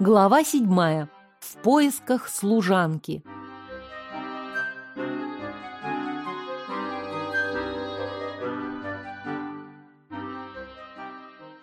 Глава седьмая. В поисках служанки.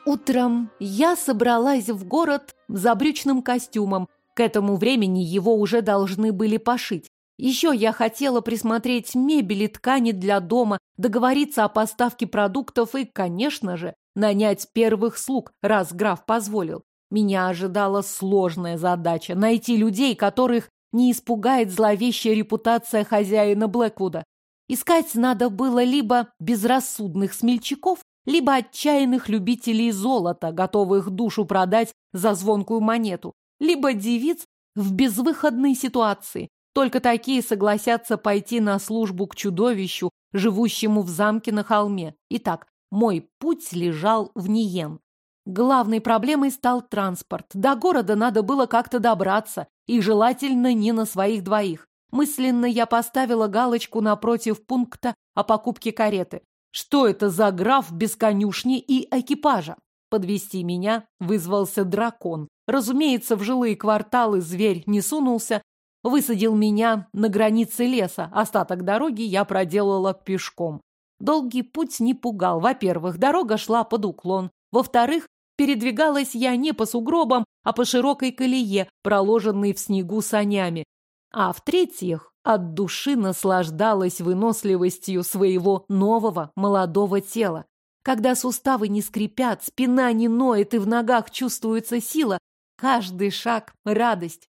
Утром я собралась в город за брючным костюмом. К этому времени его уже должны были пошить. Еще я хотела присмотреть мебель и ткани для дома, договориться о поставке продуктов и, конечно же, нанять первых слуг, раз граф позволил. Меня ожидала сложная задача – найти людей, которых не испугает зловещая репутация хозяина Блэквуда. Искать надо было либо безрассудных смельчаков, либо отчаянных любителей золота, готовых душу продать за звонкую монету, либо девиц в безвыходной ситуации. Только такие согласятся пойти на службу к чудовищу, живущему в замке на холме. Итак, мой путь лежал в Ниен. Главной проблемой стал транспорт. До города надо было как-то добраться, и желательно не на своих двоих. Мысленно я поставила галочку напротив пункта о покупке кареты. Что это за граф без конюшни и экипажа? Подвести меня вызвался дракон. Разумеется, в жилые кварталы зверь не сунулся, высадил меня на границе леса. Остаток дороги я проделала пешком. Долгий путь не пугал. Во-первых, дорога шла под уклон. Во-вторых, Передвигалась я не по сугробам, а по широкой колее, проложенной в снегу санями. А в-третьих, от души наслаждалась выносливостью своего нового молодого тела. Когда суставы не скрипят, спина не ноет и в ногах чувствуется сила, каждый шаг — радость.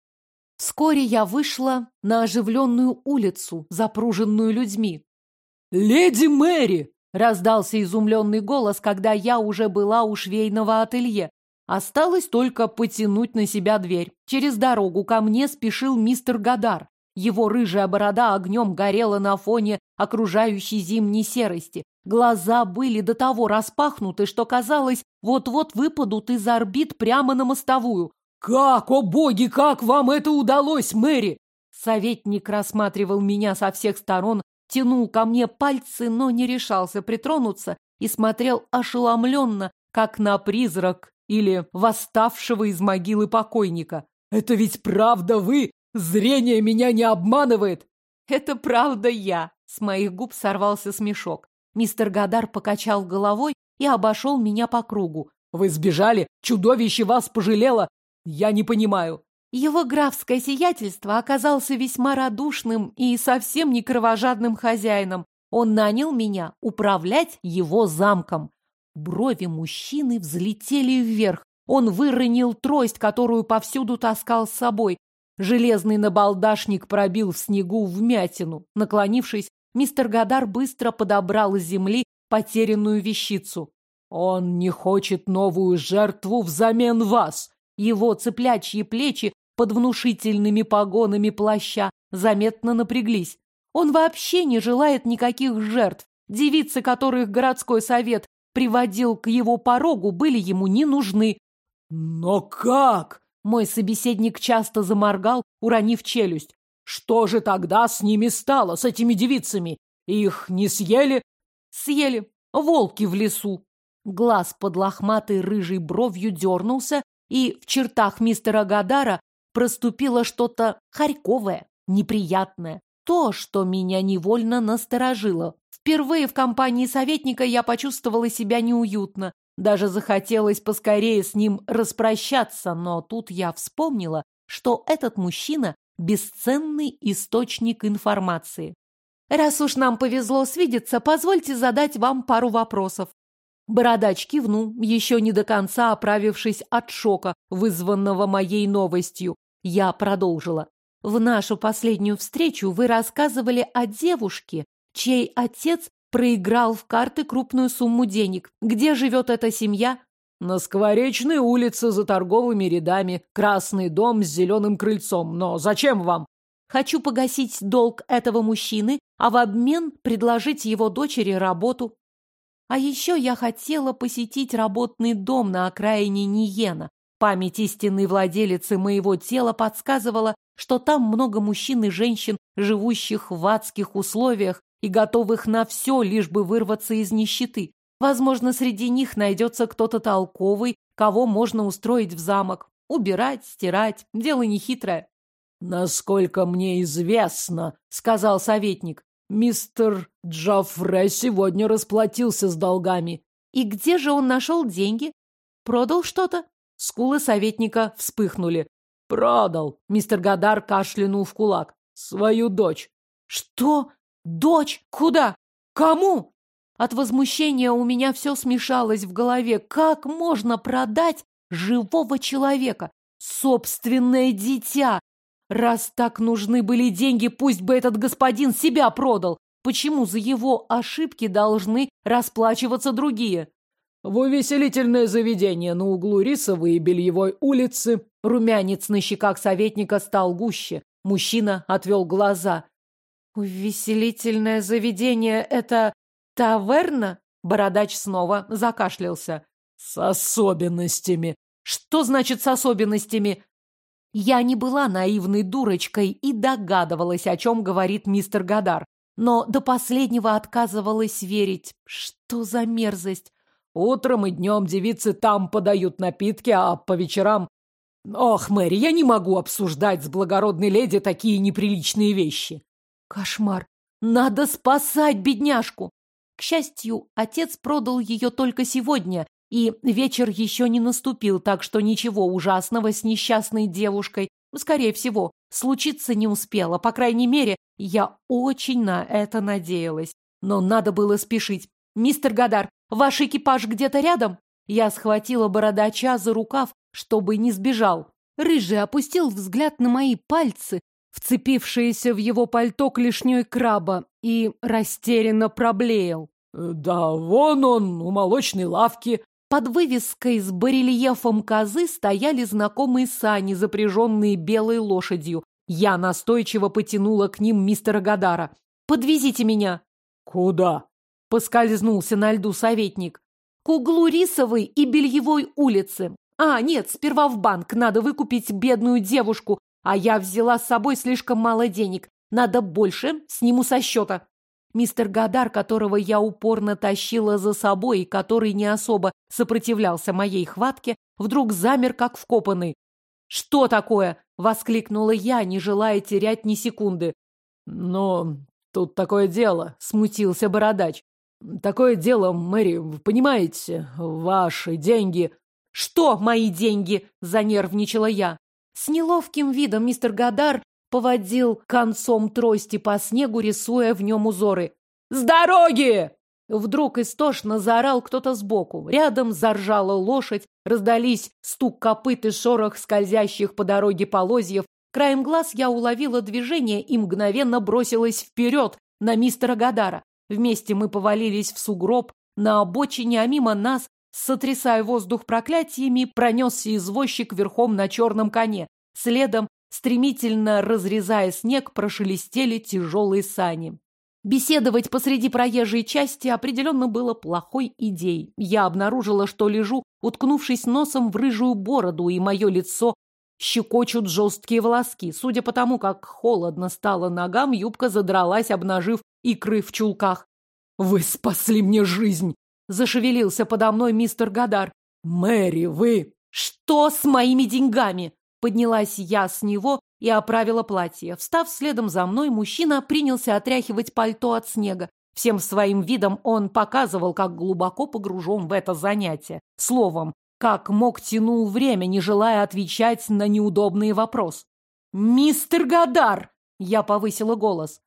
Вскоре я вышла на оживленную улицу, запруженную людьми. «Леди Мэри!» Раздался изумленный голос, когда я уже была у швейного ателье. Осталось только потянуть на себя дверь. Через дорогу ко мне спешил мистер Гадар. Его рыжая борода огнем горела на фоне окружающей зимней серости. Глаза были до того распахнуты, что казалось, вот-вот выпадут из орбит прямо на мостовую. «Как, о боги, как вам это удалось, Мэри?» Советник рассматривал меня со всех сторон, тянул ко мне пальцы, но не решался притронуться и смотрел ошеломленно, как на призрак или восставшего из могилы покойника. «Это ведь правда вы? Зрение меня не обманывает!» «Это правда я!» С моих губ сорвался смешок. Мистер Гадар покачал головой и обошел меня по кругу. «Вы сбежали? Чудовище вас пожалело? Я не понимаю. Его графское сиятельство оказался весьма радушным и совсем не кровожадным хозяином. Он нанял меня управлять его замком. Брови мужчины взлетели вверх. Он выронил трость, которую повсюду таскал с собой. Железный набалдашник пробил в снегу вмятину. Наклонившись, мистер Гадар быстро подобрал с земли потерянную вещицу. «Он не хочет новую жертву взамен вас!» Его цыплячьи плечи под внушительными погонами плаща заметно напряглись. Он вообще не желает никаких жертв. Девицы, которых городской совет приводил к его порогу, были ему не нужны. «Но как?» Мой собеседник часто заморгал, уронив челюсть. «Что же тогда с ними стало, с этими девицами? Их не съели?» «Съели. Волки в лесу». Глаз под лохматой рыжей бровью дернулся, и в чертах мистера Гадара проступило что-то харьковое, неприятное. То, что меня невольно насторожило. Впервые в компании советника я почувствовала себя неуютно. Даже захотелось поскорее с ним распрощаться, но тут я вспомнила, что этот мужчина – бесценный источник информации. Раз уж нам повезло свидеться, позвольте задать вам пару вопросов. Бородач кивнул, еще не до конца оправившись от шока, вызванного моей новостью. Я продолжила. В нашу последнюю встречу вы рассказывали о девушке, чей отец проиграл в карты крупную сумму денег. Где живет эта семья? На Скворечной улице за торговыми рядами. Красный дом с зеленым крыльцом. Но зачем вам? Хочу погасить долг этого мужчины, а в обмен предложить его дочери работу. А еще я хотела посетить работный дом на окраине Ниена. Память истинной владелицы моего тела подсказывала, что там много мужчин и женщин, живущих в адских условиях и готовых на все, лишь бы вырваться из нищеты. Возможно, среди них найдется кто-то толковый, кого можно устроить в замок. Убирать, стирать. Дело нехитрое. «Насколько мне известно», — сказал советник, «мистер Джафре сегодня расплатился с долгами». «И где же он нашел деньги? Продал что-то?» Скулы советника вспыхнули. «Продал», — мистер Гадар кашлянул в кулак. «Свою дочь». «Что? Дочь? Куда? Кому?» От возмущения у меня все смешалось в голове. Как можно продать живого человека? Собственное дитя! Раз так нужны были деньги, пусть бы этот господин себя продал. Почему за его ошибки должны расплачиваться другие? В увеселительное заведение на углу Рисовой и Бельевой улицы румянец на щеках советника стал гуще. Мужчина отвел глаза. «Увеселительное заведение — это таверна?» Бородач снова закашлялся. «С особенностями». «Что значит «с особенностями»?» Я не была наивной дурочкой и догадывалась, о чем говорит мистер Гадар, но до последнего отказывалась верить. Что за мерзость! Утром и днем девицы там подают напитки, а по вечерам... Ох, Мэри, я не могу обсуждать с благородной леди такие неприличные вещи. Кошмар! Надо спасать бедняжку! К счастью, отец продал ее только сегодня, и вечер еще не наступил, так что ничего ужасного с несчастной девушкой, скорее всего, случиться не успело. По крайней мере, я очень на это надеялась. Но надо было спешить. «Мистер Гадар, ваш экипаж где-то рядом?» Я схватила бородача за рукав, чтобы не сбежал. Рыжий опустил взгляд на мои пальцы, вцепившиеся в его пальто клешней краба, и растерянно проблеял. «Да вон он, у молочной лавки», под вывеской с барельефом козы стояли знакомые сани, запряженные белой лошадью. Я настойчиво потянула к ним мистера Гадара. «Подвезите меня!» «Куда?» — поскользнулся на льду советник. «К углу Рисовой и Бельевой улицы. А, нет, сперва в банк. Надо выкупить бедную девушку, а я взяла с собой слишком мало денег. Надо больше, сниму со счета». Мистер Гадар, которого я упорно тащила за собой и который не особо сопротивлялся моей хватке, вдруг замер, как вкопанный. «Что такое?» — воскликнула я, не желая терять ни секунды. «Но тут такое дело», — смутился бородач. «Такое дело, Мэри, понимаете, ваши деньги...» «Что мои деньги?» — занервничала я. С неловким видом мистер Гадар поводил концом трости по снегу, рисуя в нем узоры. «С дороги!» Вдруг истошно заорал кто-то сбоку. Рядом заржала лошадь, раздались стук копыт и шорох скользящих по дороге полозьев. Краем глаз я уловила движение и мгновенно бросилась вперед на мистера Гадара. Вместе мы повалились в сугроб на обочине, а мимо нас, сотрясая воздух проклятиями, пронесся извозчик верхом на черном коне. Следом Стремительно разрезая снег, прошелестели тяжелые сани. Беседовать посреди проезжей части определенно было плохой идеей. Я обнаружила, что лежу, уткнувшись носом в рыжую бороду, и мое лицо щекочут жесткие волоски. Судя по тому, как холодно стало ногам, юбка задралась, обнажив икры в чулках. «Вы спасли мне жизнь!» — зашевелился подо мной мистер Гадар. «Мэри, вы...» «Что с моими деньгами?» Поднялась я с него и оправила платье. Встав следом за мной, мужчина принялся отряхивать пальто от снега. Всем своим видом он показывал, как глубоко погружен в это занятие. Словом, как мог тянул время, не желая отвечать на неудобный вопрос. «Мистер Гадар!» — я повысила голос.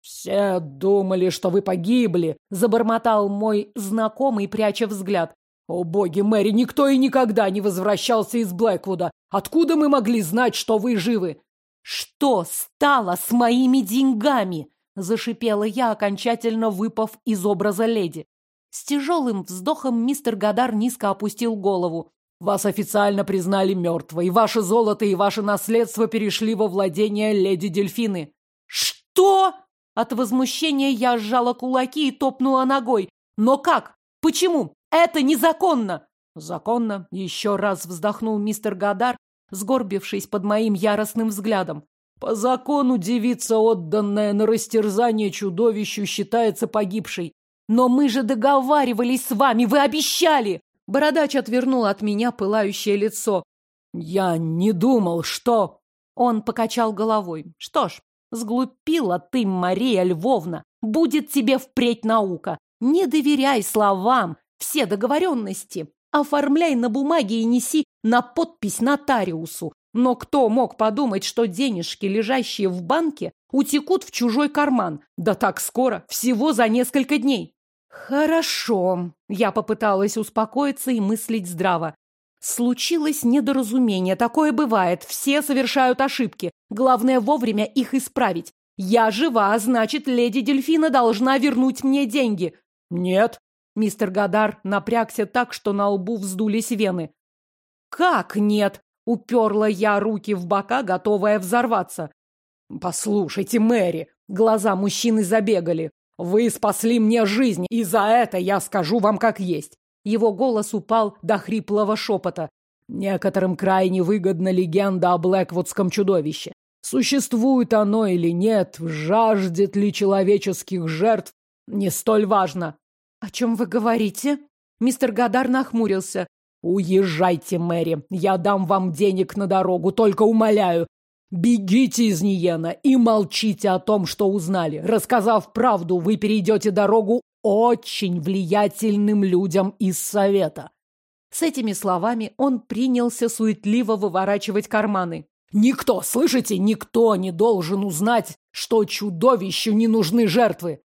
«Все думали, что вы погибли», — забормотал мой знакомый, пряча взгляд. «О боги, Мэри, никто и никогда не возвращался из Блэквуда. Откуда мы могли знать, что вы живы?» «Что стало с моими деньгами?» – зашипела я, окончательно выпав из образа леди. С тяжелым вздохом мистер Гадар низко опустил голову. «Вас официально признали мертвой. Ваше золото и ваше наследство перешли во владение леди Дельфины». «Что?» От возмущения я сжала кулаки и топнула ногой. «Но как? Почему? Это незаконно!» «Законно!» — еще раз вздохнул мистер Гадар, сгорбившись под моим яростным взглядом. «По закону девица, отданная на растерзание чудовищу, считается погибшей. Но мы же договаривались с вами, вы обещали!» Бородач отвернул от меня пылающее лицо. Я не думал, что... Он покачал головой. Что ж, сглупила ты, Мария Львовна. Будет тебе впредь наука. Не доверяй словам. Все договоренности оформляй на бумаге и неси на подпись нотариусу. Но кто мог подумать, что денежки, лежащие в банке, утекут в чужой карман? Да так скоро, всего за несколько дней. Хорошо. Я попыталась успокоиться и мыслить здраво. Случилось недоразумение, такое бывает, все совершают ошибки. Главное вовремя их исправить. Я жива, значит, леди Дельфина должна вернуть мне деньги. Нет. Мистер Гадар напрягся так, что на лбу вздулись вены. Как нет? Уперла я руки в бока, готовая взорваться. «Послушайте, Мэри!» Глаза мужчины забегали. «Вы спасли мне жизнь, и за это я скажу вам как есть!» Его голос упал до хриплого шепота. Некоторым крайне выгодна легенда о Блэквудском чудовище. Существует оно или нет, жаждет ли человеческих жертв, не столь важно. «О чем вы говорите?» Мистер Гадар нахмурился. «Уезжайте, Мэри, я дам вам денег на дорогу, только умоляю. Бегите из Ниена и молчите о том, что узнали. Рассказав правду, вы перейдете дорогу очень влиятельным людям из Совета». С этими словами он принялся суетливо выворачивать карманы. «Никто, слышите, никто не должен узнать, что чудовищу не нужны жертвы!»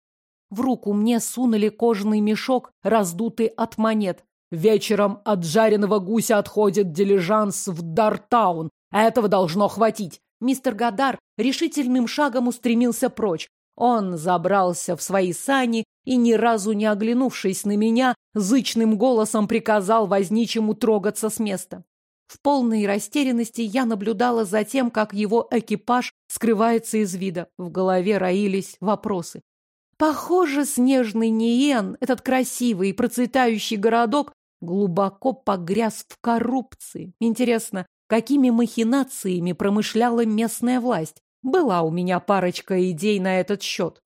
В руку мне сунули кожаный мешок, раздутый от монет. Вечером от жареного гуся отходит дилижанс в Дартаун. Этого должно хватить. Мистер Гадар решительным шагом устремился прочь. Он забрался в свои сани и, ни разу не оглянувшись на меня, зычным голосом приказал возничему трогаться с места. В полной растерянности я наблюдала за тем, как его экипаж скрывается из вида. В голове роились вопросы. Похоже, снежный Ниен, этот красивый и процветающий городок, глубоко погряз в коррупции. Интересно, какими махинациями промышляла местная власть? Была у меня парочка идей на этот счет.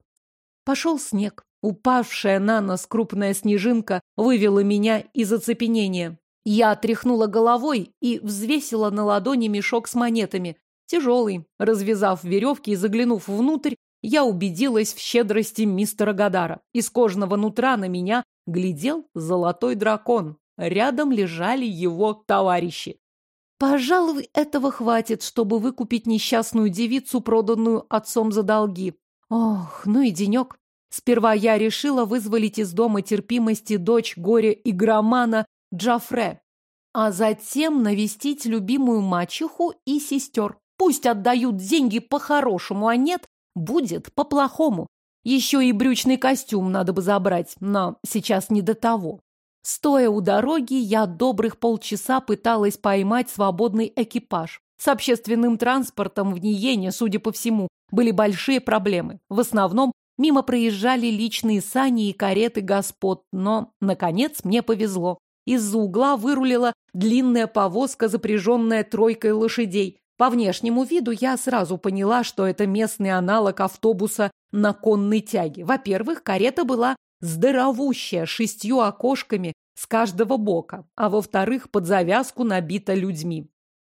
Пошел снег. Упавшая на нос крупная снежинка вывела меня из оцепенения. Я тряхнула головой и взвесила на ладони мешок с монетами. Тяжелый. Развязав веревки и заглянув внутрь, я убедилась в щедрости мистера Гадара. Из кожного нутра на меня глядел золотой дракон. Рядом лежали его товарищи. Пожалуй, этого хватит, чтобы выкупить несчастную девицу, проданную отцом за долги. Ох, ну и денек. Сперва я решила вызволить из дома терпимости дочь горя игромана Джафре, а затем навестить любимую мачеху и сестер. Пусть отдают деньги по-хорошему, а нет, будет по-плохому. Еще и брючный костюм надо бы забрать, но сейчас не до того. Стоя у дороги, я добрых полчаса пыталась поймать свободный экипаж. С общественным транспортом в Ниене, судя по всему, были большие проблемы. В основном мимо проезжали личные сани и кареты господ, но, наконец, мне повезло. Из-за угла вырулила длинная повозка, запряженная тройкой лошадей. По внешнему виду я сразу поняла, что это местный аналог автобуса на конной тяге. Во-первых, карета была здоровущая, шестью окошками с каждого бока, а во-вторых, под завязку набита людьми.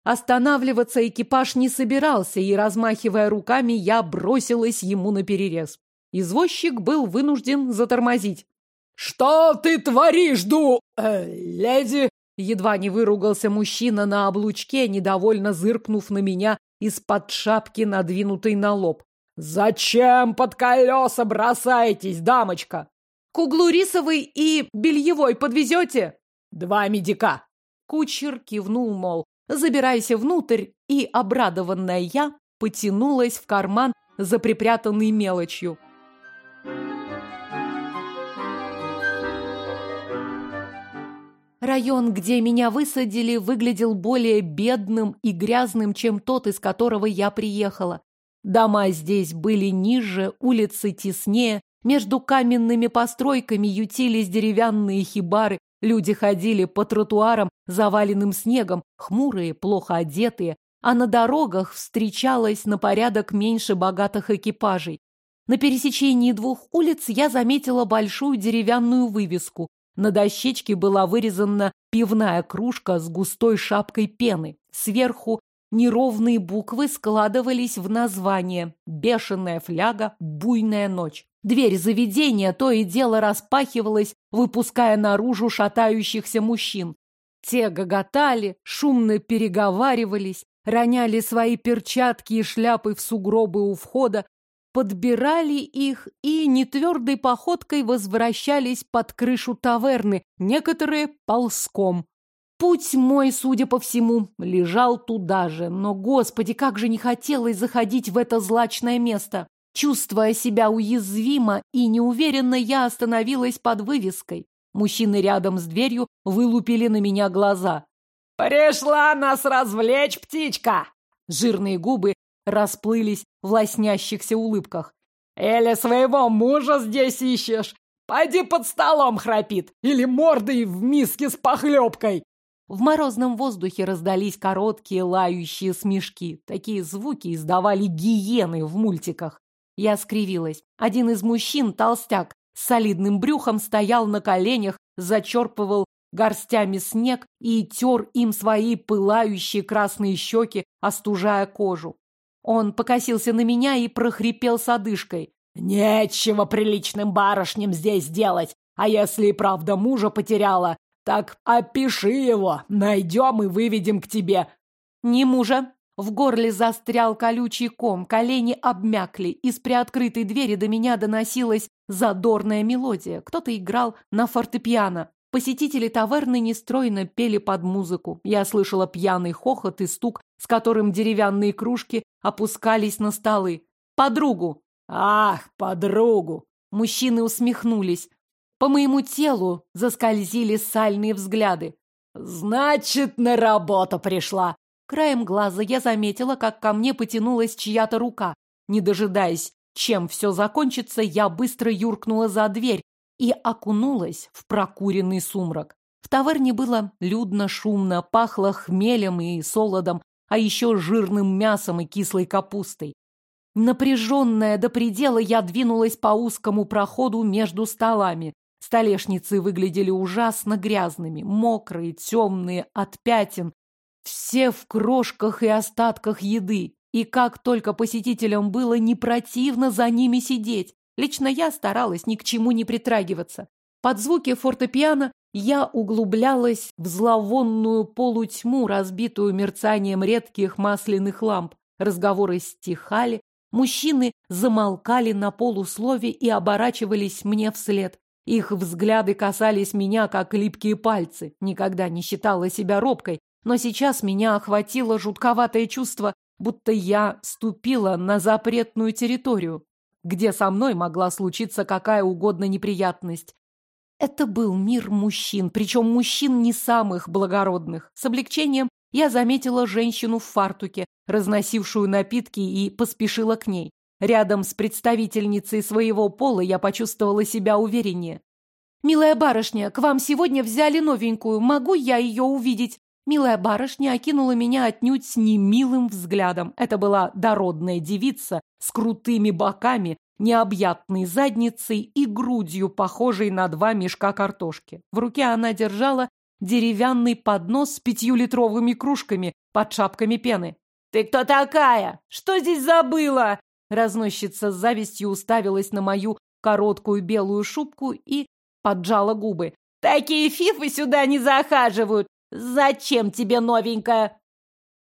Останавливаться экипаж не собирался, и, размахивая руками, я бросилась ему на перерез. Извозчик был вынужден затормозить. «Что ты творишь, ду... Э, леди?» Едва не выругался мужчина на облучке, недовольно зыркнув на меня из-под шапки, надвинутой на лоб. «Зачем под колеса бросаетесь, дамочка?» «К углу рисовый и бельевой подвезете?» «Два медика». Кучер кивнул, мол, забирайся внутрь, и, обрадованная я, потянулась в карман за припрятанной мелочью. Район, где меня высадили, выглядел более бедным и грязным, чем тот, из которого я приехала. Дома здесь были ниже, улицы теснее, между каменными постройками ютились деревянные хибары, люди ходили по тротуарам, заваленным снегом, хмурые, плохо одетые, а на дорогах встречалось на порядок меньше богатых экипажей. На пересечении двух улиц я заметила большую деревянную вывеску На дощечке была вырезана пивная кружка с густой шапкой пены. Сверху неровные буквы складывались в название «Бешеная фляга, буйная ночь». Дверь заведения то и дело распахивалась, выпуская наружу шатающихся мужчин. Те гоготали, шумно переговаривались, роняли свои перчатки и шляпы в сугробы у входа, подбирали их и нетвердой походкой возвращались под крышу таверны, некоторые ползком. Путь мой, судя по всему, лежал туда же, но, господи, как же не хотелось заходить в это злачное место. Чувствуя себя уязвимо и неуверенно, я остановилась под вывеской. Мужчины рядом с дверью вылупили на меня глаза. «Пришла нас развлечь, птичка!» Жирные губы расплылись в лоснящихся улыбках. «Или своего мужа здесь ищешь? Пойди под столом храпит! Или мордой в миске с похлебкой!» В морозном воздухе раздались короткие лающие смешки. Такие звуки издавали гиены в мультиках. Я скривилась. Один из мужчин, толстяк, с солидным брюхом, стоял на коленях, зачерпывал горстями снег и тер им свои пылающие красные щеки, остужая кожу. Он покосился на меня и прохрипел с одышкой. «Нечего приличным барышням здесь делать, а если и правда мужа потеряла, так опиши его, найдем и выведем к тебе». «Не мужа». В горле застрял колючий ком, колени обмякли, из приоткрытой двери до меня доносилась задорная мелодия. Кто-то играл на фортепиано. Посетители таверны нестройно пели под музыку. Я слышала пьяный хохот и стук, с которым деревянные кружки опускались на столы. «Подругу!» «Ах, подругу!» Мужчины усмехнулись. По моему телу заскользили сальные взгляды. «Значит, на работу пришла!» Краем глаза я заметила, как ко мне потянулась чья-то рука. Не дожидаясь, чем все закончится, я быстро юркнула за дверь, и окунулась в прокуренный сумрак. В таверне было людно, шумно, пахло хмелем и солодом, а еще жирным мясом и кислой капустой. Напряженная до предела, я двинулась по узкому проходу между столами. Столешницы выглядели ужасно грязными, мокрые, темные, от пятен. Все в крошках и остатках еды. И как только посетителям было не противно за ними сидеть. Лично я старалась ни к чему не притрагиваться. Под звуки фортепиано я углублялась в зловонную полутьму, разбитую мерцанием редких масляных ламп. Разговоры стихали, мужчины замолкали на полуслове и оборачивались мне вслед. Их взгляды касались меня, как липкие пальцы. Никогда не считала себя робкой, но сейчас меня охватило жутковатое чувство, будто я ступила на запретную территорию где со мной могла случиться какая угодно неприятность. Это был мир мужчин, причем мужчин не самых благородных. С облегчением я заметила женщину в фартуке, разносившую напитки, и поспешила к ней. Рядом с представительницей своего пола я почувствовала себя увереннее. «Милая барышня, к вам сегодня взяли новенькую. Могу я ее увидеть?» Милая барышня окинула меня отнюдь с немилым взглядом. Это была дородная девица с крутыми боками, необъятной задницей и грудью, похожей на два мешка картошки. В руке она держала деревянный поднос с пятьюлитровыми кружками под шапками пены. «Ты кто такая? Что здесь забыла?» Разносчица с завистью уставилась на мою короткую белую шубку и поджала губы. «Такие фифы сюда не захаживают! «Зачем тебе новенькая?»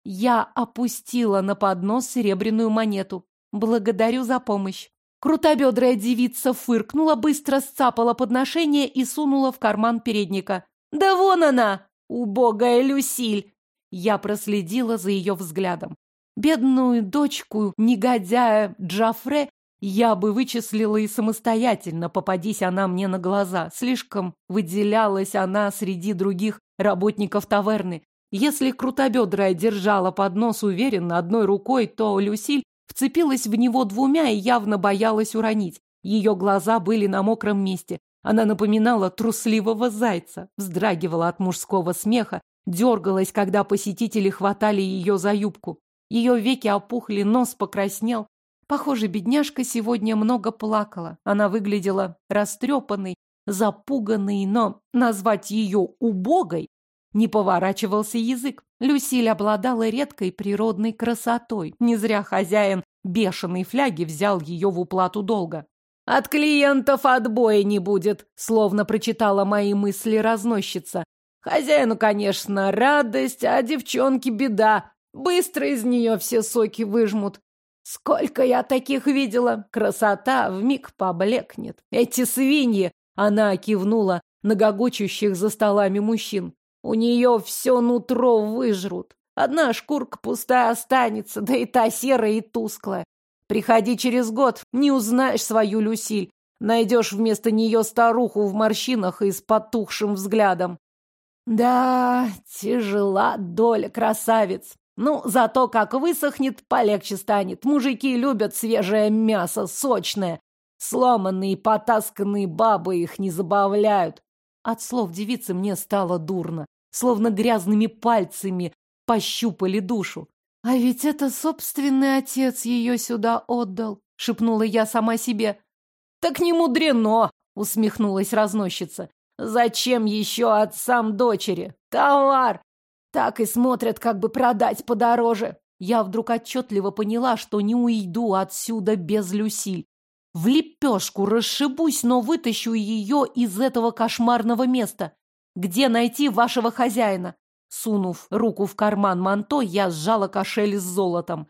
Я опустила на поднос серебряную монету. Благодарю за помощь. Крутобедрая девица фыркнула, быстро сцапала подношение и сунула в карман передника. «Да вон она! Убогая Люсиль!» Я проследила за ее взглядом. Бедную дочку негодяя Джафре я бы вычислила и самостоятельно, попадись она мне на глаза. Слишком выделялась она среди других работников таверны. Если крутобедрая держала поднос уверенно одной рукой, то Люсиль вцепилась в него двумя и явно боялась уронить. Ее глаза были на мокром месте. Она напоминала трусливого зайца, вздрагивала от мужского смеха, дергалась, когда посетители хватали ее за юбку. Ее веки опухли, нос покраснел. Похоже, бедняжка сегодня много плакала. Она выглядела растрепанной запуганный, но назвать ее убогой не поворачивался язык. Люсиль обладала редкой природной красотой. Не зря хозяин бешеной фляги взял ее в уплату долга. «От клиентов отбоя не будет», словно прочитала мои мысли разносчица. «Хозяину, конечно, радость, а девчонке беда. Быстро из нее все соки выжмут. Сколько я таких видела! Красота вмиг поблекнет. Эти свиньи!» Она кивнула на гогочущих за столами мужчин. У нее все нутро выжрут. Одна шкурка пустая останется, да и та серая и тусклая. Приходи через год, не узнаешь свою Люсиль. Найдешь вместо нее старуху в морщинах и с потухшим взглядом. Да, тяжела доля красавиц. Ну, зато как высохнет, полегче станет. Мужики любят свежее мясо, сочное. Сломанные и потасканные бабы их не забавляют. От слов девицы мне стало дурно словно грязными пальцами пощупали душу. «А ведь это собственный отец ее сюда отдал», — шепнула я сама себе. «Так не мудрено», — усмехнулась разносчица. «Зачем еще отцам дочери? Товар! Так и смотрят, как бы продать подороже». Я вдруг отчетливо поняла, что не уйду отсюда без Люсиль. В лепешку расшибусь, но вытащу ее из этого кошмарного места. Где найти вашего хозяина? Сунув руку в карман манто, я сжала кошель с золотом.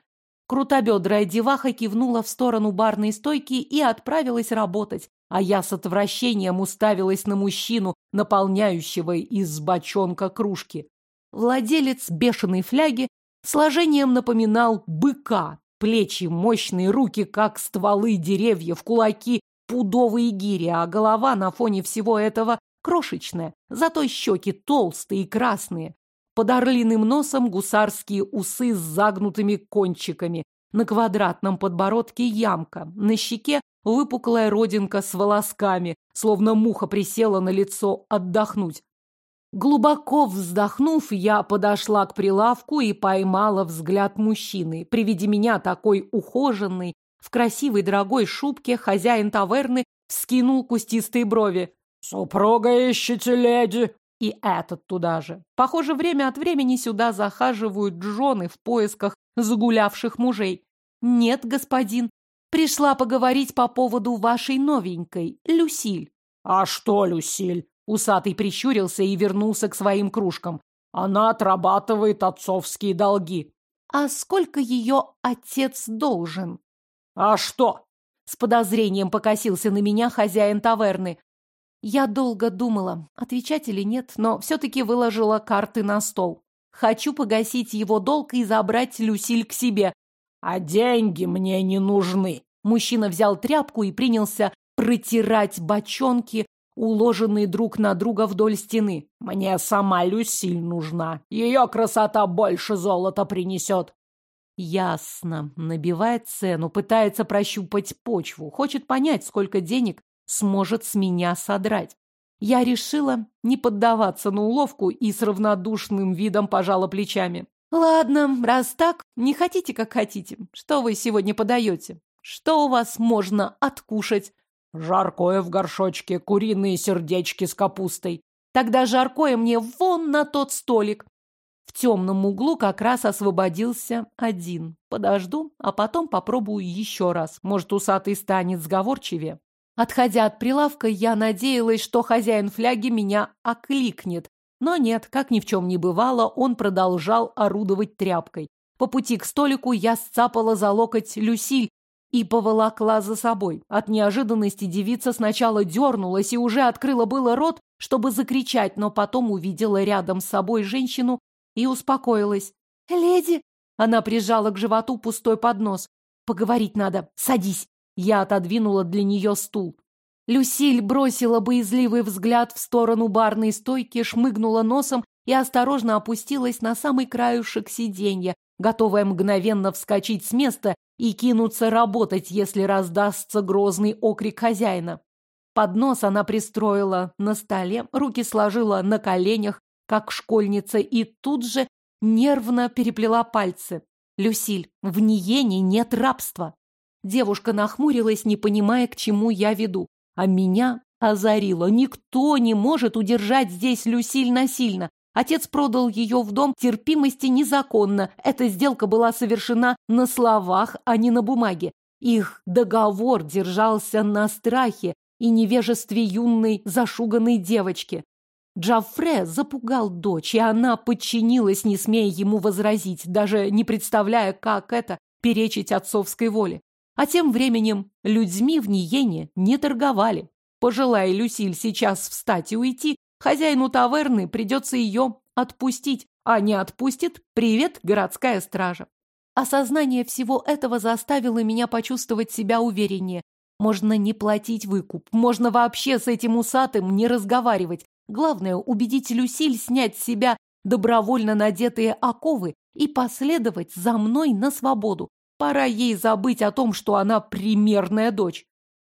Крутобедрая деваха кивнула в сторону барной стойки и отправилась работать, а я с отвращением уставилась на мужчину, наполняющего из бочонка кружки. Владелец бешеной фляги сложением напоминал быка, плечи мощные, руки, как стволы деревьев, кулаки, пудовые гири, а голова на фоне всего этого крошечная, зато щеки толстые и красные. Под орлиным носом гусарские усы с загнутыми кончиками, на квадратном подбородке ямка, на щеке выпуклая родинка с волосками, словно муха присела на лицо отдохнуть. Глубоко вздохнув, я подошла к прилавку и поймала взгляд мужчины. При виде меня такой ухоженный, в красивой дорогой шубке, хозяин таверны вскинул кустистые брови. «Супруга ищете, леди?» И этот туда же. Похоже, время от времени сюда захаживают джоны в поисках загулявших мужей. Нет, господин. Пришла поговорить по поводу вашей новенькой, Люсиль. А что, Люсиль? Усатый прищурился и вернулся к своим кружкам. Она отрабатывает отцовские долги. А сколько ее отец должен? А что? С подозрением покосился на меня хозяин таверны. Я долго думала, отвечать или нет, но все-таки выложила карты на стол. Хочу погасить его долг и забрать Люсиль к себе. А деньги мне не нужны. Мужчина взял тряпку и принялся протирать бочонки, уложенные друг на друга вдоль стены. Мне сама Люсиль нужна. Ее красота больше золота принесет. Ясно. Набивает цену, пытается прощупать почву, хочет понять, сколько денег сможет с меня содрать. Я решила не поддаваться на уловку и с равнодушным видом пожала плечами. «Ладно, раз так, не хотите, как хотите. Что вы сегодня подаете? Что у вас можно откушать?» «Жаркое в горшочке, куриные сердечки с капустой». «Тогда жаркое мне вон на тот столик». В темном углу как раз освободился один. Подожду, а потом попробую еще раз. Может, усатый станет сговорчивее. Отходя от прилавка, я надеялась, что хозяин фляги меня окликнет. Но нет, как ни в чем не бывало, он продолжал орудовать тряпкой. По пути к столику я сцапала за локоть Люсиль и поволокла за собой. От неожиданности девица сначала дернулась и уже открыла было рот, чтобы закричать, но потом увидела рядом с собой женщину и успокоилась. «Леди!» Она прижала к животу пустой поднос. «Поговорить надо. Садись!» Я отодвинула для нее стул. Люсиль бросила боязливый взгляд в сторону барной стойки, шмыгнула носом и осторожно опустилась на самый краюшек сиденья, готовая мгновенно вскочить с места и кинуться работать, если раздастся грозный окрик хозяина. Поднос она пристроила на столе, руки сложила на коленях, как школьница, и тут же нервно переплела пальцы. «Люсиль, в Ниене нет рабства. Девушка нахмурилась, не понимая, к чему я веду. А меня озарило. Никто не может удержать здесь Люсиль насильно. Отец продал ее в дом терпимости незаконно. Эта сделка была совершена на словах, а не на бумаге. Их договор держался на страхе и невежестве юной зашуганной девочки. Джафре запугал дочь, и она подчинилась, не смея ему возразить, даже не представляя, как это перечить отцовской воле. А тем временем людьми в Ниене не торговали. Пожелая Люсиль сейчас встать и уйти, хозяину таверны придется ее отпустить, а не отпустит – привет, городская стража. Осознание всего этого заставило меня почувствовать себя увереннее. Можно не платить выкуп, можно вообще с этим усатым не разговаривать. Главное – убедить Люсиль снять с себя добровольно надетые оковы и последовать за мной на свободу. Пора ей забыть о том, что она примерная дочь.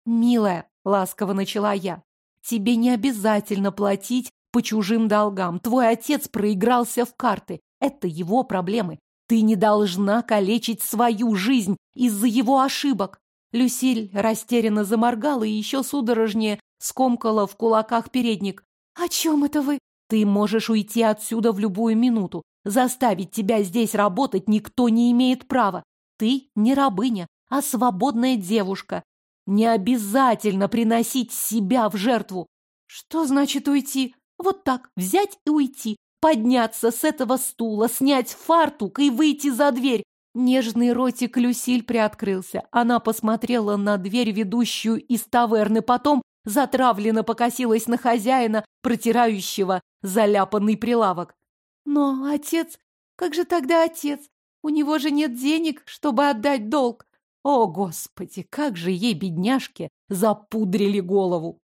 «Милая», — ласково начала я, — «тебе не обязательно платить по чужим долгам. Твой отец проигрался в карты. Это его проблемы. Ты не должна калечить свою жизнь из-за его ошибок. Люсиль растерянно заморгала и еще судорожнее скомкала в кулаках передник. «О чем это вы?» «Ты можешь уйти отсюда в любую минуту. Заставить тебя здесь работать никто не имеет права. Ты не рабыня, а свободная девушка. Не обязательно приносить себя в жертву. Что значит уйти? Вот так, взять и уйти. Подняться с этого стула, снять фартук и выйти за дверь. Нежный ротик Люсиль приоткрылся. Она посмотрела на дверь, ведущую из таверны, потом затравленно покосилась на хозяина, протирающего заляпанный прилавок. Но отец... Как же тогда отец? У него же нет денег, чтобы отдать долг. О, Господи, как же ей, бедняжке, запудрили голову.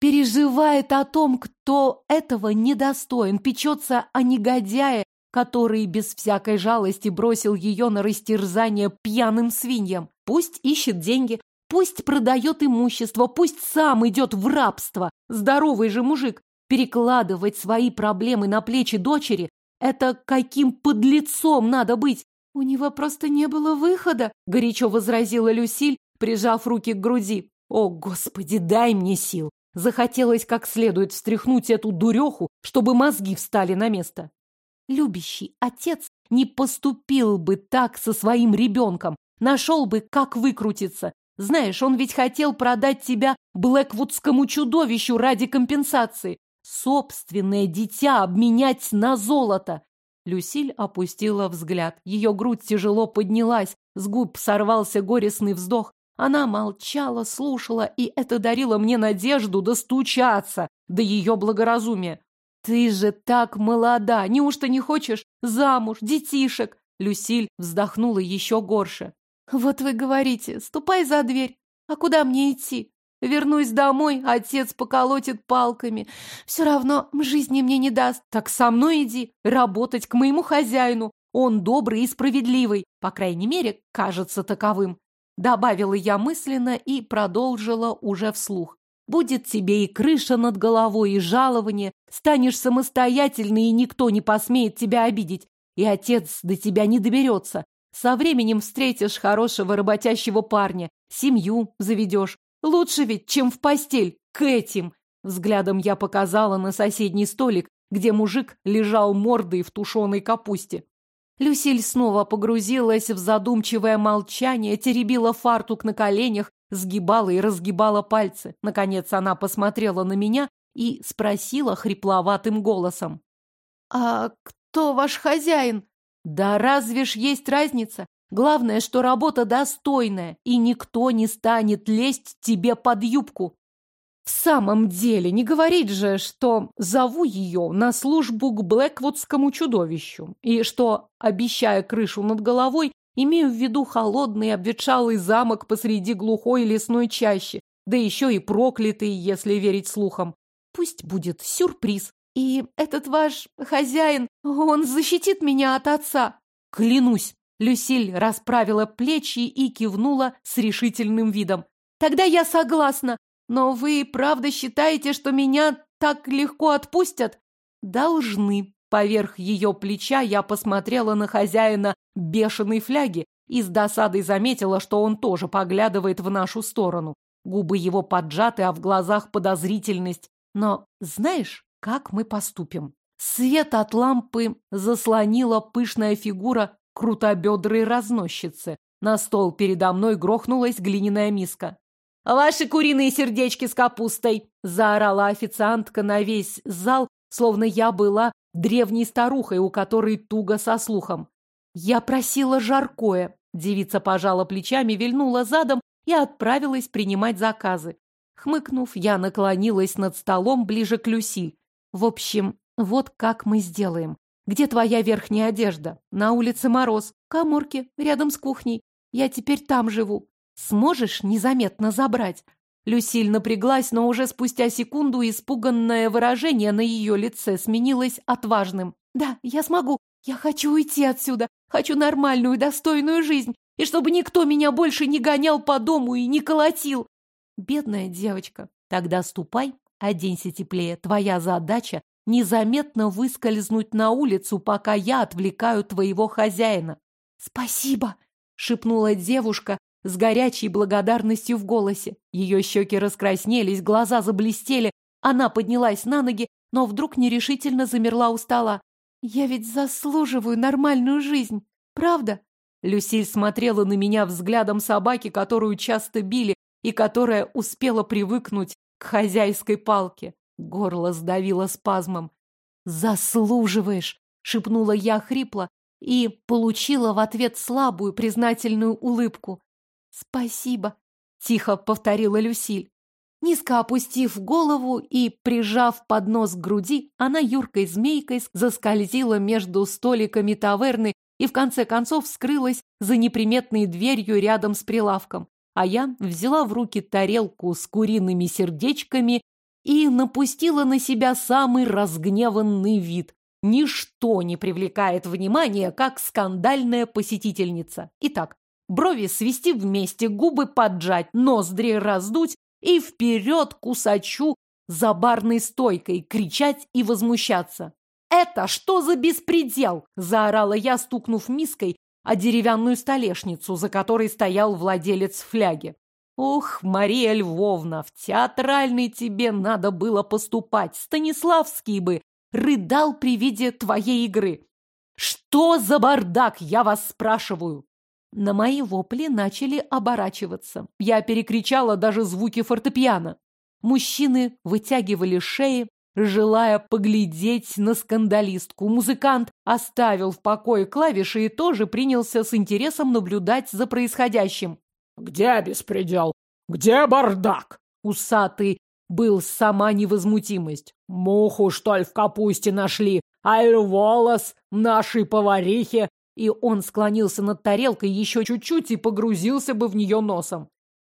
Переживает о том, кто этого недостоин, печется о негодяе, который без всякой жалости бросил ее на растерзание пьяным свиньям. Пусть ищет деньги, пусть продает имущество, пусть сам идет в рабство. Здоровый же мужик. Перекладывать свои проблемы на плечи дочери – это каким подлецом надо быть. «У него просто не было выхода», — горячо возразила Люсиль, прижав руки к груди. «О, Господи, дай мне сил!» Захотелось как следует встряхнуть эту дуреху, чтобы мозги встали на место. Любящий отец не поступил бы так со своим ребенком, нашел бы, как выкрутиться. Знаешь, он ведь хотел продать тебя Блэквудскому чудовищу ради компенсации. Собственное дитя обменять на золото. Люсиль опустила взгляд. Ее грудь тяжело поднялась, с губ сорвался горестный вздох. Она молчала, слушала, и это дарило мне надежду достучаться до ее благоразумия. «Ты же так молода! Неужто не хочешь замуж, детишек?» Люсиль вздохнула еще горше. «Вот вы говорите, ступай за дверь. А куда мне идти? Вернусь домой, отец поколотит палками. Все равно жизни мне не даст. Так со мной иди, работать к моему хозяину. Он добрый и справедливый, по крайней мере, кажется таковым. Добавила я мысленно и продолжила уже вслух. Будет тебе и крыша над головой, и жалование. Станешь самостоятельной, и никто не посмеет тебя обидеть. И отец до тебя не доберется. Со временем встретишь хорошего работящего парня, семью заведешь. Лучше ведь, чем в постель, к этим. Взглядом я показала на соседний столик, где мужик лежал мордой в тушеной капусте. Люсиль снова погрузилась в задумчивое молчание, теребила фартук на коленях, сгибала и разгибала пальцы. Наконец она посмотрела на меня и спросила хрипловатым голосом. «А кто ваш хозяин?» «Да разве ж есть разница? Главное, что работа достойная, и никто не станет лезть тебе под юбку. В самом деле, не говорить же, что зову ее на службу к Блэквудскому чудовищу, и что, обещая крышу над головой, имею в виду холодный обветшалый замок посреди глухой лесной чащи, да еще и проклятый, если верить слухам. Пусть будет сюрприз. И этот ваш хозяин, он защитит меня от отца. Клянусь. Люсиль расправила плечи и кивнула с решительным видом. «Тогда я согласна. Но вы правда считаете, что меня так легко отпустят?» «Должны». Поверх ее плеча я посмотрела на хозяина бешеной фляги и с досадой заметила, что он тоже поглядывает в нашу сторону. Губы его поджаты, а в глазах подозрительность. Но знаешь, как мы поступим? Свет от лампы заслонила пышная фигура крутобедрой разносчицы. На стол передо мной грохнулась глиняная миска. «Ваши куриные сердечки с капустой!» – заорала официантка на весь зал, словно я была древней старухой, у которой туго со слухом. «Я просила жаркое!» – девица пожала плечами, вильнула задом и отправилась принимать заказы. Хмыкнув, я наклонилась над столом ближе к Люси. В общем, вот как мы сделаем. Где твоя верхняя одежда? На улице мороз. В каморке, рядом с кухней. Я теперь там живу. Сможешь незаметно забрать?» Люсиль напряглась, но уже спустя секунду испуганное выражение на ее лице сменилось отважным. «Да, я смогу. Я хочу уйти отсюда. Хочу нормальную, достойную жизнь. И чтобы никто меня больше не гонял по дому и не колотил. Бедная девочка. Тогда ступай, оденься теплее. Твоя задача — незаметно выскользнуть на улицу, пока я отвлекаю твоего хозяина. «Спасибо!» — шепнула девушка, с горячей благодарностью в голосе. Ее щеки раскраснелись, глаза заблестели. Она поднялась на ноги, но вдруг нерешительно замерла у стола. «Я ведь заслуживаю нормальную жизнь, правда?» Люсиль смотрела на меня взглядом собаки, которую часто били и которая успела привыкнуть к хозяйской палке. Горло сдавило спазмом. «Заслуживаешь!» — шепнула я хрипло и получила в ответ слабую признательную улыбку. «Спасибо», — тихо повторила Люсиль. Низко опустив голову и прижав поднос к груди, она юркой змейкой заскользила между столиками таверны и в конце концов скрылась за неприметной дверью рядом с прилавком. А я взяла в руки тарелку с куриными сердечками и напустила на себя самый разгневанный вид. Ничто не привлекает внимания, как скандальная посетительница. Итак, брови свести вместе, губы поджать, ноздри раздуть и вперед кусачу за барной стойкой, кричать и возмущаться. «Это что за беспредел?» – заорала я, стукнув миской о деревянную столешницу, за которой стоял владелец фляги. «Ух, Мария Львовна, в театральный тебе надо было поступать. Станиславский бы рыдал при виде твоей игры. Что за бардак, я вас спрашиваю?» На мои вопли начали оборачиваться. Я перекричала даже звуки фортепиано. Мужчины вытягивали шеи, желая поглядеть на скандалистку. Музыкант оставил в покое клавиши и тоже принялся с интересом наблюдать за происходящим. «Где беспредел? Где бардак?» Усатый был сама невозмутимость. «Муху, что ли, в капусте нашли? Аль волос нашей поварихи и он склонился над тарелкой еще чуть-чуть и погрузился бы в нее носом.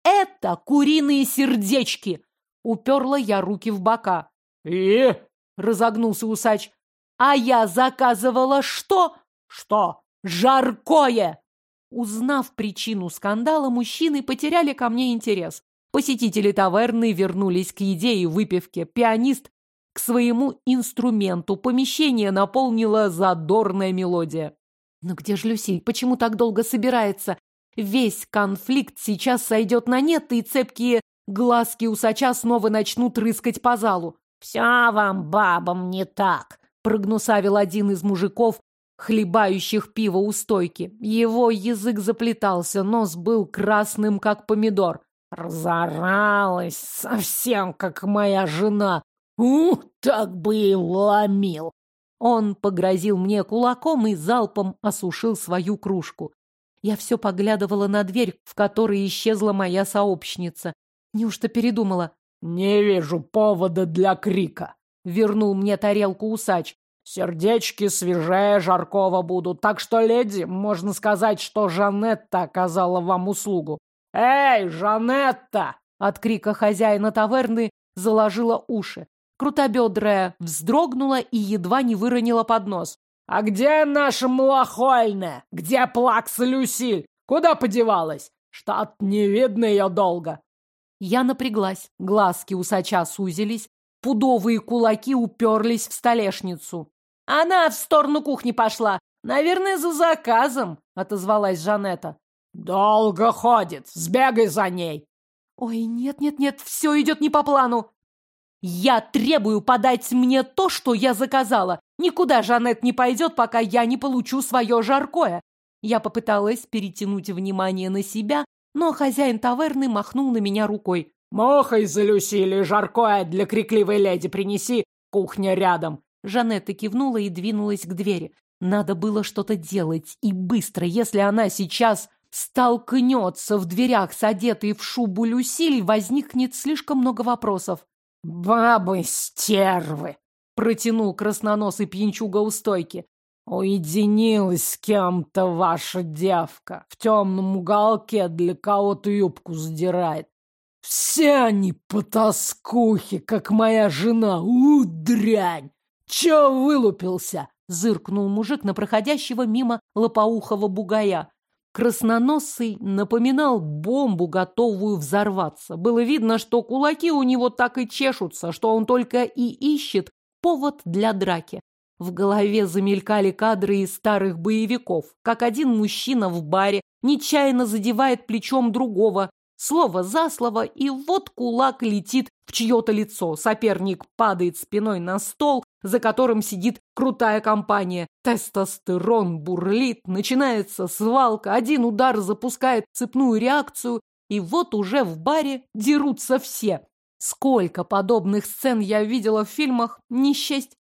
«Это куриные сердечки!» Уперла я руки в бока. «И?» — разогнулся усач. «А я заказывала что?» «Что?» «Жаркое!» Узнав причину скандала, мужчины потеряли ко мне интерес. Посетители таверны вернулись к еде и выпивке. Пианист к своему инструменту. Помещение наполнила задорная мелодия. Но где же Люсиль? Почему так долго собирается? Весь конфликт сейчас сойдет на нет, и цепкие глазки усача снова начнут рыскать по залу. «Все вам, бабам, не так», — прогнусавил один из мужиков, хлебающих пиво у стойки. Его язык заплетался, нос был красным, как помидор. «Разоралась совсем, как моя жена. Ух, так бы и ломил!» Он погрозил мне кулаком и залпом осушил свою кружку. Я все поглядывала на дверь, в которой исчезла моя сообщница. Неужто передумала? «Не вижу повода для крика», — вернул мне тарелку усач. «Сердечки свежее жаркого будут, так что, леди, можно сказать, что Жанетта оказала вам услугу». «Эй, Жанетта!» От крика хозяина таверны заложила уши. Крутобедрая вздрогнула и едва не выронила поднос. «А где наша малохольная? Где плакса Люсиль? Куда подевалась? Штат не видно ее долго». Я напряглась, глазки усача сузились, пудовые кулаки уперлись в столешницу. «Она в сторону кухни пошла. Наверное, за заказом», — отозвалась Жанетта. «Долго ходит. Сбегай за ней». Ой, нет-нет-нет, все идет не по плану. Я требую подать мне то, что я заказала. Никуда Жанет не пойдет, пока я не получу свое жаркое. Я попыталась перетянуть внимание на себя, но хозяин таверны махнул на меня рукой. «Мохай за Люсили, жаркое для крикливой леди принеси, кухня рядом». Жанетта кивнула и двинулась к двери. Надо было что-то делать, и быстро, если она сейчас столкнется в дверях с одетой в шубу Люсиль, возникнет слишком много вопросов. «Бабы-стервы!» — протянул красноносый пьянчуга у стойки. «Уединилась с кем-то ваша девка. В темном уголке для кого-то юбку сдирает. Все они потаскухи, как моя жена. У, дрянь! Че вылупился?» — зыркнул мужик на проходящего мимо лопоухого бугая. Красноносый напоминал бомбу, готовую взорваться. Было видно, что кулаки у него так и чешутся, что он только и ищет повод для драки. В голове замелькали кадры из старых боевиков, как один мужчина в баре нечаянно задевает плечом другого, слово за слово, и вот кулак летит в чье-то лицо. Соперник падает спиной на стол, за которым сидит крутая компания. Тестостерон бурлит, начинается свалка, один удар запускает цепную реакцию, и вот уже в баре дерутся все. Сколько подобных сцен я видела в фильмах, не счесть.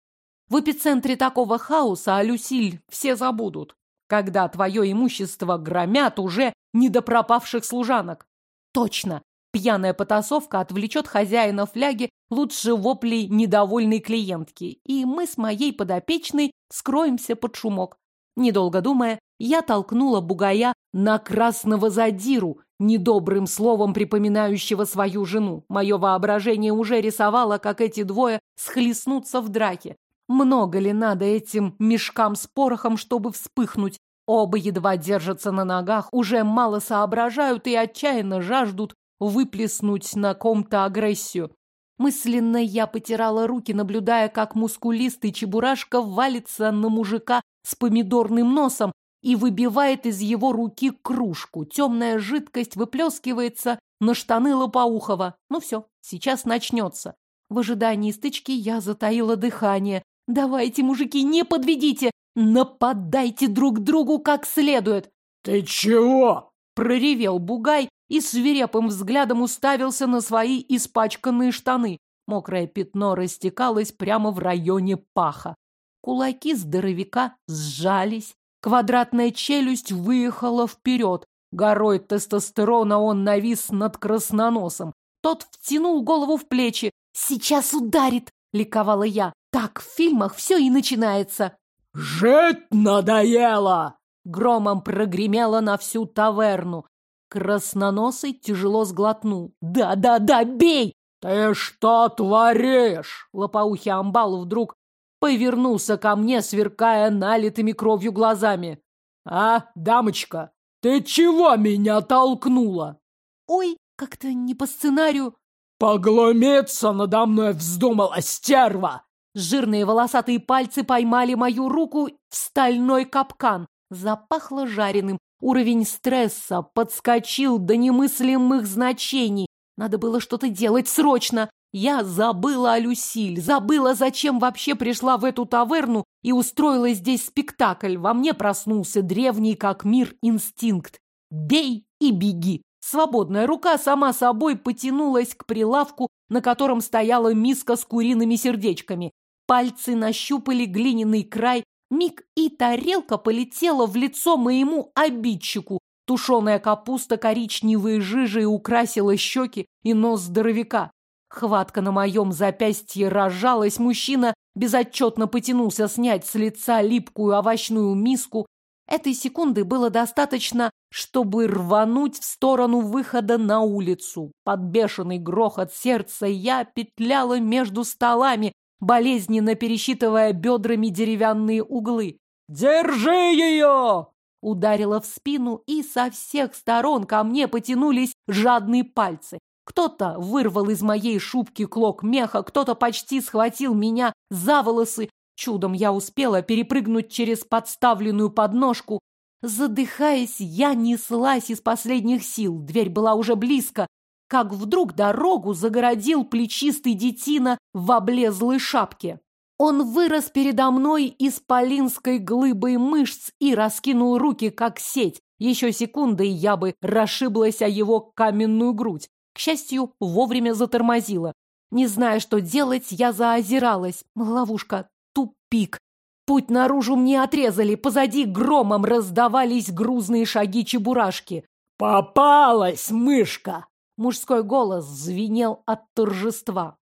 В эпицентре такого хаоса о Люсиль все забудут, когда твое имущество громят уже недопропавших служанок. Точно, Пьяная потасовка отвлечет хозяина фляги лучше воплей недовольной клиентки, и мы с моей подопечной скроемся под шумок. Недолго думая, я толкнула бугая на красного задиру, недобрым словом припоминающего свою жену. Мое воображение уже рисовало, как эти двое схлестнутся в драке. Много ли надо этим мешкам с порохом, чтобы вспыхнуть? Оба едва держатся на ногах, уже мало соображают и отчаянно жаждут выплеснуть на ком-то агрессию. Мысленно я потирала руки, наблюдая, как мускулистый чебурашка валится на мужика с помидорным носом и выбивает из его руки кружку. Темная жидкость выплескивается на штаны Лопоухова. Ну все, сейчас начнется. В ожидании стычки я затаила дыхание. Давайте, мужики, не подведите! Нападайте друг другу как следует! Ты чего? Проревел Бугай, и свирепым взглядом уставился на свои испачканные штаны. Мокрое пятно растекалось прямо в районе паха. Кулаки здоровяка сжались, квадратная челюсть выехала вперед. Горой тестостерона он навис над красноносом. Тот втянул голову в плечи. «Сейчас ударит!» — ликовала я. «Так в фильмах все и начинается!» «Жить надоело!» Громом прогремело на всю таверну. Красноносый тяжело сглотнул. «Да-да-да, бей!» «Ты что творишь?» Лопоухий амбал вдруг повернулся ко мне, сверкая налитыми кровью глазами. «А, дамочка, ты чего меня толкнула?» «Ой, как-то не по сценарию». «Поглумиться надо мной вздумала стерва!» Жирные волосатые пальцы поймали мою руку в стальной капкан. Запахло жареным, Уровень стресса подскочил до немыслимых значений. Надо было что-то делать срочно. Я забыла о Люсиль, забыла, зачем вообще пришла в эту таверну и устроила здесь спектакль. Во мне проснулся древний как мир инстинкт. Бей и беги. Свободная рука сама собой потянулась к прилавку, на котором стояла миска с куриными сердечками. Пальцы нащупали глиняный край Миг и тарелка полетела в лицо моему обидчику. Тушеная капуста коричневой жижей украсила щеки и нос здоровяка. Хватка на моем запястье разжалась, мужчина безотчетно потянулся снять с лица липкую овощную миску. Этой секунды было достаточно, чтобы рвануть в сторону выхода на улицу. Под бешеный грохот сердца я петляла между столами, болезненно пересчитывая бедрами деревянные углы. «Держи ее!» Ударила в спину, и со всех сторон ко мне потянулись жадные пальцы. Кто-то вырвал из моей шубки клок меха, кто-то почти схватил меня за волосы. Чудом я успела перепрыгнуть через подставленную подножку. Задыхаясь, я неслась из последних сил. Дверь была уже близко. Как вдруг дорогу загородил плечистый детина в облезлой шапке. Он вырос передо мной исполинской глыбой мышц и раскинул руки, как сеть. Еще секунды, и я бы расшиблась о его каменную грудь. К счастью, вовремя затормозила. Не зная, что делать, я заозиралась. Ловушка. Тупик. Путь наружу мне отрезали. Позади громом раздавались грузные шаги чебурашки. «Попалась, мышка!» Мужской голос звенел от торжества.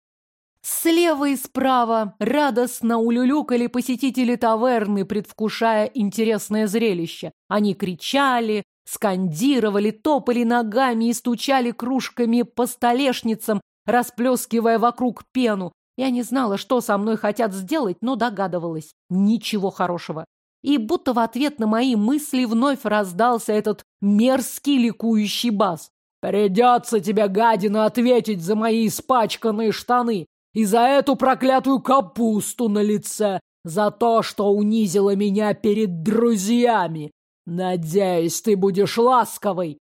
Слева и справа радостно улюлюкали посетители таверны, предвкушая интересное зрелище. Они кричали, скандировали, топали ногами и стучали кружками по столешницам, расплескивая вокруг пену. Я не знала, что со мной хотят сделать, но догадывалась. Ничего хорошего. И будто в ответ на мои мысли вновь раздался этот мерзкий ликующий бас. «Придется тебе, гадина, ответить за мои испачканные штаны и за эту проклятую капусту на лице, за то, что унизила меня перед друзьями. Надеюсь, ты будешь ласковой.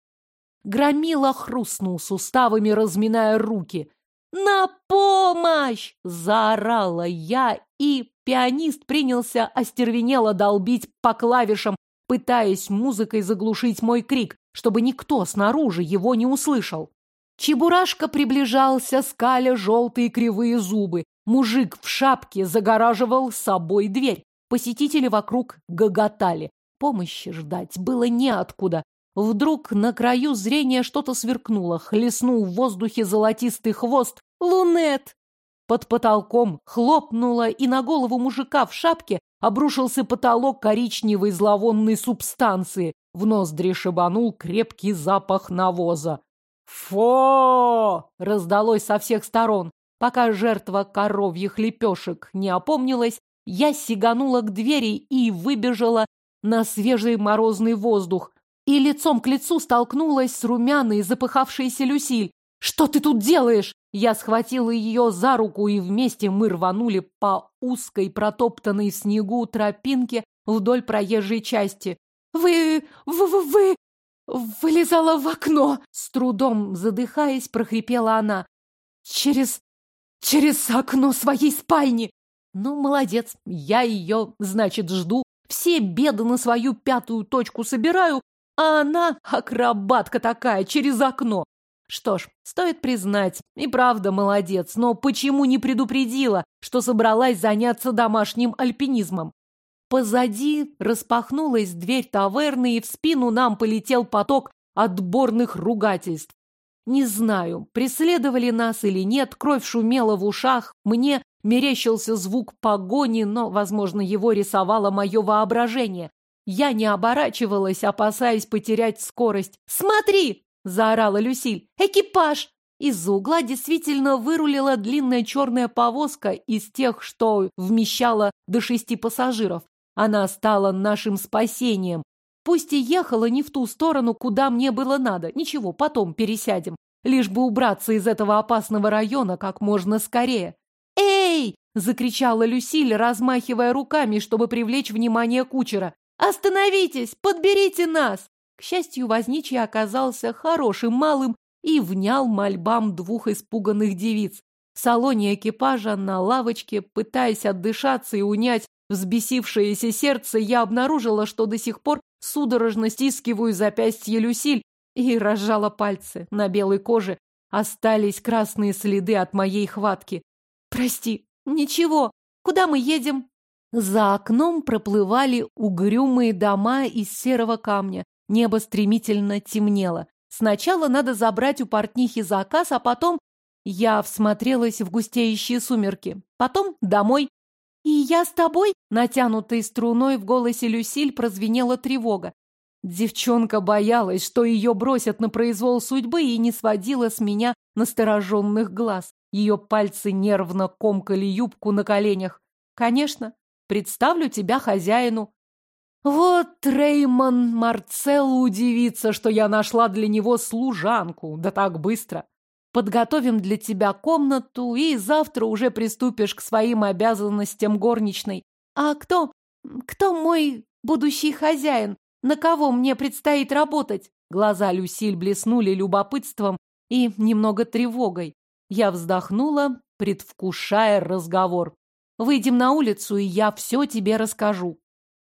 Громила хрустнул суставами, разминая руки. «На помощь!» — заорала я, и пианист принялся остервенело долбить по клавишам, пытаясь музыкой заглушить мой крик, чтобы никто снаружи его не услышал. Чебурашка приближался, скаля желтые кривые зубы. Мужик в шапке загораживал с собой дверь. Посетители вокруг гоготали. Помощи ждать было неоткуда. Вдруг на краю зрения что-то сверкнуло, хлестнул в воздухе золотистый хвост. Лунет! Под потолком хлопнуло, и на голову мужика в шапке обрушился потолок коричневой зловонной субстанции. В ноздри шибанул крепкий запах навоза. «Фо!» — раздалось со всех сторон. Пока жертва коровьих лепешек не опомнилась, я сиганула к двери и выбежала на свежий морозный воздух. И лицом к лицу столкнулась с румяной, запыхавшейся Люсиль. «Что ты тут делаешь?» Я схватила ее за руку, и вместе мы рванули по узкой, протоптанной снегу тропинке вдоль проезжей части. «Вы... вы... вы... Вылезала в окно!» С трудом задыхаясь, прохрипела она. «Через... через окно своей спальни!» «Ну, молодец, я ее, значит, жду. Все беды на свою пятую точку собираю, а она, акробатка такая, через окно. Что ж, стоит признать, и правда молодец, но почему не предупредила, что собралась заняться домашним альпинизмом? Позади распахнулась дверь таверны, и в спину нам полетел поток отборных ругательств. Не знаю, преследовали нас или нет, кровь шумела в ушах, мне мерещился звук погони, но, возможно, его рисовало мое воображение. Я не оборачивалась, опасаясь потерять скорость. «Смотри!» – заорала Люсиль. «Экипаж!» Из-за угла действительно вырулила длинная черная повозка из тех, что вмещала до шести пассажиров. Она стала нашим спасением. Пусть и ехала не в ту сторону, куда мне было надо. Ничего, потом пересядем. Лишь бы убраться из этого опасного района как можно скорее. «Эй!» – закричала Люсиль, размахивая руками, чтобы привлечь внимание кучера. «Остановитесь! Подберите нас!» К счастью, возничий оказался хорошим малым и внял мольбам двух испуганных девиц. В салоне экипажа на лавочке, пытаясь отдышаться и унять взбесившееся сердце, я обнаружила, что до сих пор судорожно стискиваю запястье Люсиль и разжала пальцы. На белой коже остались красные следы от моей хватки. «Прости, ничего. Куда мы едем?» За окном проплывали угрюмые дома из серого камня. Небо стремительно темнело. Сначала надо забрать у портнихи заказ, а потом... Я всмотрелась в густеющие сумерки. Потом домой. «И я с тобой?» Натянутой струной в голосе Люсиль прозвенела тревога. Девчонка боялась, что ее бросят на произвол судьбы и не сводила с меня настороженных глаз. Ее пальцы нервно комкали юбку на коленях. «Конечно, представлю тебя хозяину». Вот Реймон Марцелло удивится, что я нашла для него служанку, да так быстро. Подготовим для тебя комнату, и завтра уже приступишь к своим обязанностям горничной. А кто? Кто мой будущий хозяин? На кого мне предстоит работать? Глаза Люсиль блеснули любопытством, и немного тревогой. Я вздохнула, предвкушая разговор. Выйдем на улицу, и я все тебе расскажу.